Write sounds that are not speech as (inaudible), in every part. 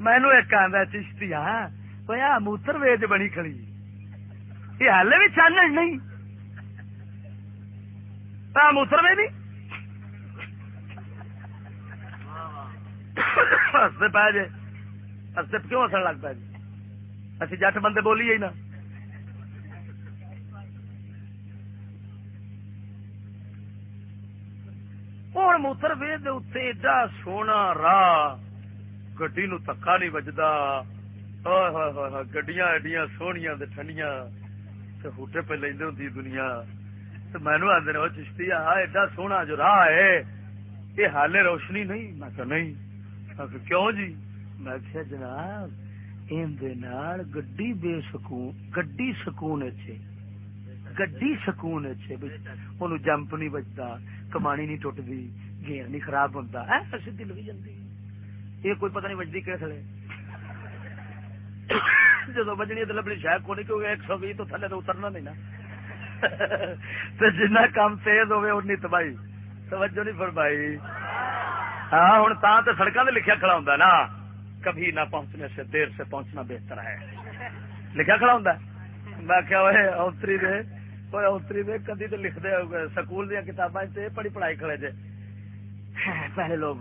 مینو ایک آدھا چشتی ہاں موتر ویج بنی کھڑی یہ ہال بھی چانن نہیں موتر وے نہیں ہستے پا جے ہستے کیوں ہسن لگ پا جی اچھی جٹ بندے بولیے نا اور موتر وے اتنے ایڈا سونا راہ گڈی نو تکا نہیں بجتا گڈیاں ایڈیاں سویا ٹھنڈیاں ہوٹے پہ لیندے ہوں دنیا مینو آدھے وہ چشتی آ ایڈا سونا جو راہ ہے یہ حالے روشنی نہیں میں کہ نہیں کیوں جی میں کیا جناب گڈی بے سکون گڈی سکون گڈی سکون جمپ نہیں بجتا کمانی نہیں ٹوٹتی گیئر نہیں خراب ہوتا سیدھی لگی جاتی یہ کوئی پتہ نہیں بجتی کس لے۔ جدو بجنی تو لبنی شاید کو نہیں کیونکہ ایک سو بھی تو تھلے تو اترنا نہیں نا۔ جنہ کام تیز ہوئے انی تباہی۔ توجہ نہیں فرمائی۔ ہاں ہوں تا تو سڑکوں سے لکھا کھڑا ہوں نا۔ کبھی نہ پہنچنے سے دیر سے پہنچنا بہتر ہے۔ لکھا کھڑا ہوں میں کیا اوتری دے کوئی اوتری دے کدی تو لکھتے سکول دیا کتابیں بڑی پڑھائی کھڑے تھے ہاں، پہلے لوگ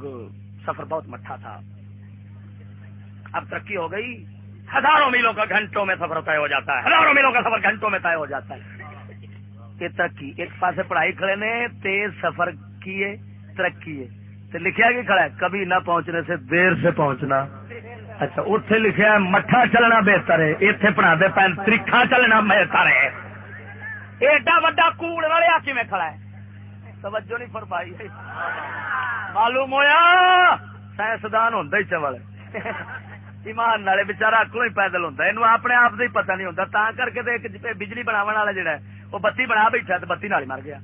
سفر بہت مٹھا تھا۔ اب ترقی ہو گئی۔ ہزاروں میلوں کا گھنٹوں میں سفر طے ہو جاتا ہے۔ ہزاروں میلوں کا سفر گھنٹوں میں طے ہو جاتا ہے۔ یہ ترقی، ایک پاس پڑھائی کھڑے نے، تیز سفر کیے، ترقی ہے تو لکھیا کی کھڑا ہے؟ کبھی نہ پہنچنے سے دیر سے پہنچنا۔ اچھا اتنے لکھیا ہے، مٹھا چلنا بہتر ہے۔ اتنے پڑھا دے پین تریخا چلنا بہتر ہے۔ ایڈا وا کوڑ والے آکی میں کھڑا ہے؟ توجہ نہیں فرمائی۔ معلوم ہوا سائنسدان ہوں چول ایمان والے بچارا اکلو ہی پیدل ہوں یہ اپنے آپ سے ہی پتا نہیں ہوتا تا کر کے بجلی بناو والا جہا وہ بتی بنا بیٹھا تو بتی نال مر گیا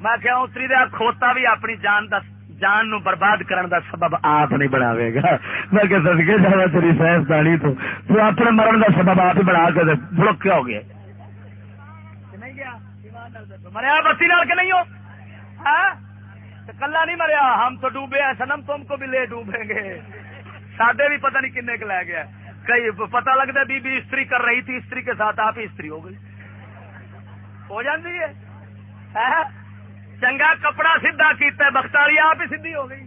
میں کیا اتری دیا کھوتا بھی اپنی جان دس جان نو برباد کرن دا سبب آپ نہیں بناوے گا میں کہ سدکے جانا تیری سائنسدانی تو تو اپنے مرن دا سبب آپ ہی بنا کے بلوک کیا ہو گیا مریا بتی نال کے نہیں ہو ہاں؟ کلا نہیں مریا۔ ہم تو ڈوبے ہیں، سنم تم کو بھی لے ڈوبیں گے۔ سادے بھی پتہ نہیں کنے کے لے گیا کئی پتا لگتا بی بی استری کر رہی تھی، استری کے ساتھ آپ ہی استری ہو گئی۔ ہو جاتی ہے؟ چنگا کپڑا سیدا کیتا بختاری آپ ہی سیدھی ہو گئی۔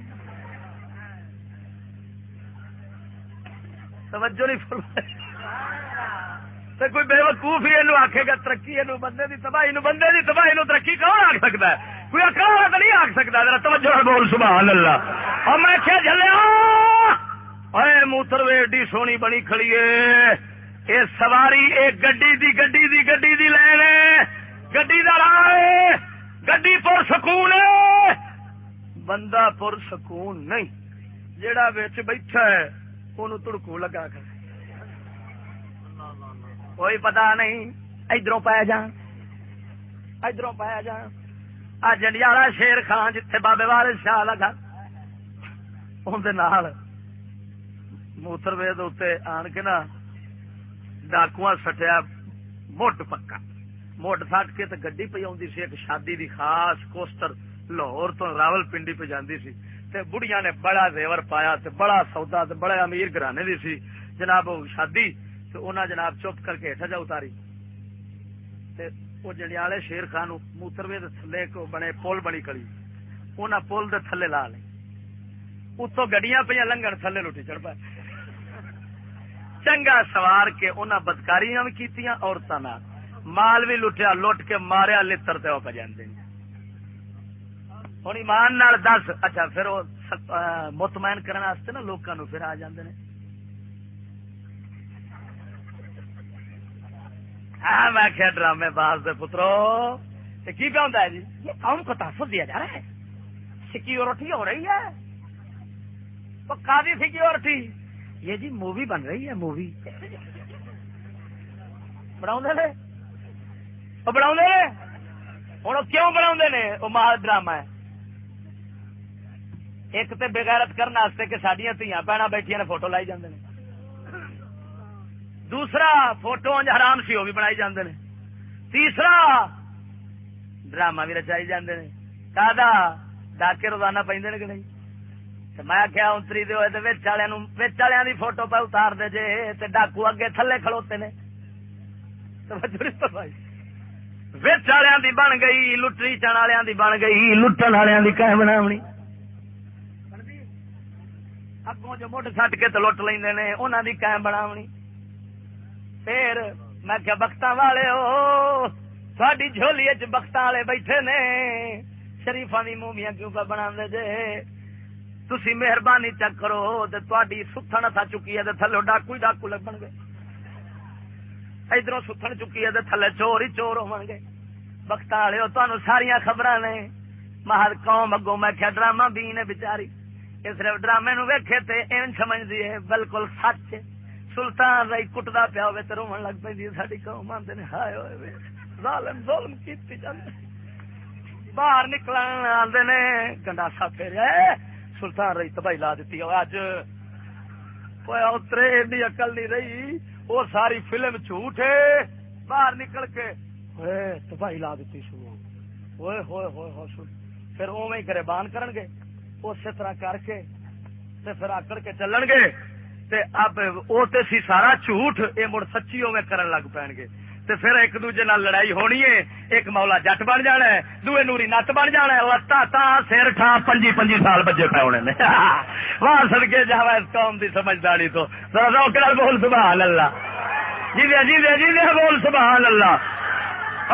توجہ نہیں فرمائی۔ کوئی بے وقوف ہی یہ آخے گا، ترقی یہ بندے کی تباہی بندے کی تباہی ترقی کون آخ سکتا ہے؟ کوئی اکڑ تو نہیں آخ سکتا ذرا توجہ بول، سبحان اللہ۔ اور میں کیا جلیا اے موتر ایڈی سونی بنی کھڑی ہے۔ اے سواری، اے گڈی دی گڈی دی گڈی دی لین گڈی دا راہ گڈی پر سکون بندہ پر سکون نہیں، جیڑا بچ بیٹھا ہے ان تڑکو لگا کر۔ کوئی پتا نہیں ادھر پایا جان ادھر پایا جان۔ جنڈیالا شیر خان جتھے بابے والے شاہ لگا اندر موتر وے آن کے نا ڈاکو سٹیا مٹ پکا موٹ سٹ کے گڈی پہ آدھی سی ایک شادی دی خاص کوسٹر لاہور تو راول پنڈی پہ جاندی سی تے بڑھیا نے بڑا زیور پایا تے بڑا سودا تے بڑا امیر گرانے دی سی جناب شادی تو انہاں جناب چپ کر کے ہٹا جا اتاری تے وہ جڑیالے شیر خان موتروے دے تھلے کو بنے پول بنی کڑی انہاں پول دے تھلے لا لے اتوں گڈیاں پہ لنگن تھلے لٹی چڑھ پائے چنگا سوار کے انہاں بدکاریاں بھی کیتیاں عورتوں مال بھی لٹیا لٹ کے ماریا لڑ وہ پہ جانے ہوں ایمان نال دس اچھا پھر وہ مطمئن کرنے نا لوگوں پھر آ جاندے نے ہاں میں کیا ڈرامے باز دے پترو۔ کی پہ ہوتا ہے جی؟ یہ قوم کو تحفظ دیا جا رہا ہے۔ سیکورٹی ہو رہی ہے۔ تو کافی سیکورٹی یہ جی مووی بن رہی ہے، مووی۔ بنا بنا ہوں کیوں بنا وہ مال ڈرامہ ہے۔ ایک تو بےغیرت کرنے کہ سڈیا دیا بہن بیٹھیا نے فوٹو لائی جاندے دوسرا فوٹو حرام سی، وہ بھی بنائی جاندے نے۔ تیسرا ڈرامہ بھی رچائی جاندے نے۔ کا ڈاکے روزانہ پہ کہ نہیں؟ میں کیا اتری دے والے دی فوٹو پہ اتار دے جے، تے ڈاکو اگے تھلے کھڑوتے نے۔ وچ والوں دی بن گئی، لٹری چن والوں دی بن گئی، لٹن والوں دی کہ بناونی؟ اگوں جو مٹھ سٹ کے تو لٹ لیندے نے، انہاں دی کہ بناونی؟ پھر میں کیا بخت والے ہو تھوڑی جھولی چ بخت والے بیٹھے نے شریفا دی مومیاں کیوں پہ بنا جے تسی مہربانی چک کرو تے تھی ستھن اتھا چکی ہے تے تھلو ڈاکو ہی ڈاکو لگن گے ادھر ستھن چکی ہے تے تھلے چور ہی چور ہو گے بخت والے ہو تمہیں ساریا خبر نے مہر قوم اگوں میں کیا ڈرامہ بھی نے بچاری یہ صرف ڈرامے نو ویکھے تے این سمجھدی ہے بالکل سچ ہے سلطان رائی کٹدا پیا ہوے تے روون لگ پیندی ساڈی قوم آندے نے ہائے ہوئے ظالم ظلم کیتی جاندے باہر نکلن آدھے نے گنڈاسا پھیریا سلطان رہی تباہی لا دیتی اج اترے ایڈی اقل نہیں رہی وہ ساری فلم جھوٹ ہے باہر نکل کے تباہی لا دیتی شروع ہوئے ہوئے ہوئے ہوئے پھر اوے ہی کرے بان کرن گے اسی طرح کر کے تے پھر آکڑ کے چلن گے تے اب وہ تے سی سارا جھوٹ یہ مڑ سچی اوے کرن لگ پین گے۔ تے پھر ایک دوجے نال لڑائی ہونی ہے، ایک مولا جٹ بن جانا ہے دوے نوری نت بن جانا ہے لتا تا سر ٹھا پنجی پنجی سال بجے پے ہونے نے۔ (laughs) واہ سڑکے جا اس قوم دی سمجھداری تو۔ ذرا روک نال بول سبحان اللہ جی دے جی دے جی دے، بول سبحان اللہ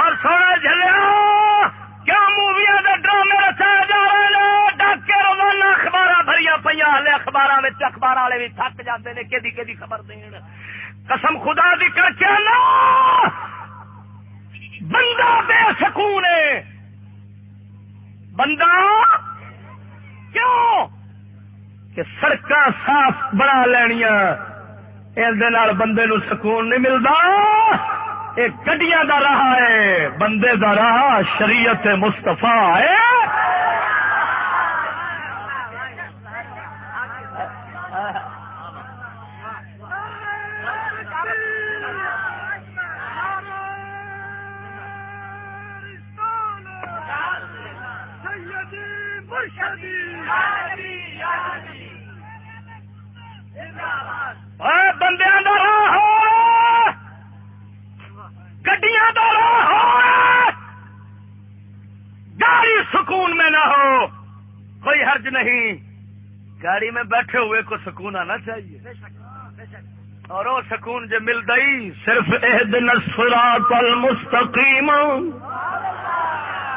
اور سونا جلیا کیا موویاں دے ڈرامے رچائے جا روزانہ اخبار بھری پہ ہلے اخبار اخبار والے بھی تھک جاتے ہیں کہ خبر دین۔ قسم خدا دی کر کے بندہ بے سکون ہے۔ بندہ کیوں؟ کہ سڑک صاف بنا لینیا اس بندے نو سکون نہیں ملتا یہ گڈیاں دا راہ ہے، بندے دا راہ شریعت مستفا ہے۔ بندیاں دا راہ ہو گڈیاں دا راہ ہو گاڑی سکون میں نہ ہو کوئی حرج نہیں گاڑی میں بیٹھے ہوئے کو سکون آنا چاہیے اور وہ سکون جو مل گئی صرف المستقیم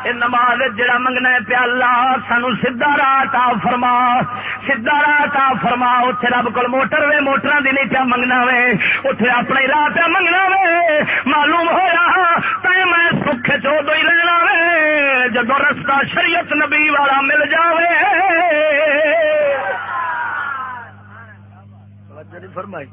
سراط نماز جڑا منگنا ہے پیا اللہ، سانو سیدا راہ فرما سیدا راہ فرما اتنے رب کو موٹر وے موٹر دی نہیں پیا منگنا وے اتنے اپنے راہ پیا منگنا وے، معلوم ہوا میں سکھ چو دو ہی رہنا وے جب رستہ شریعت نبی والا مل جائے فرمائی۔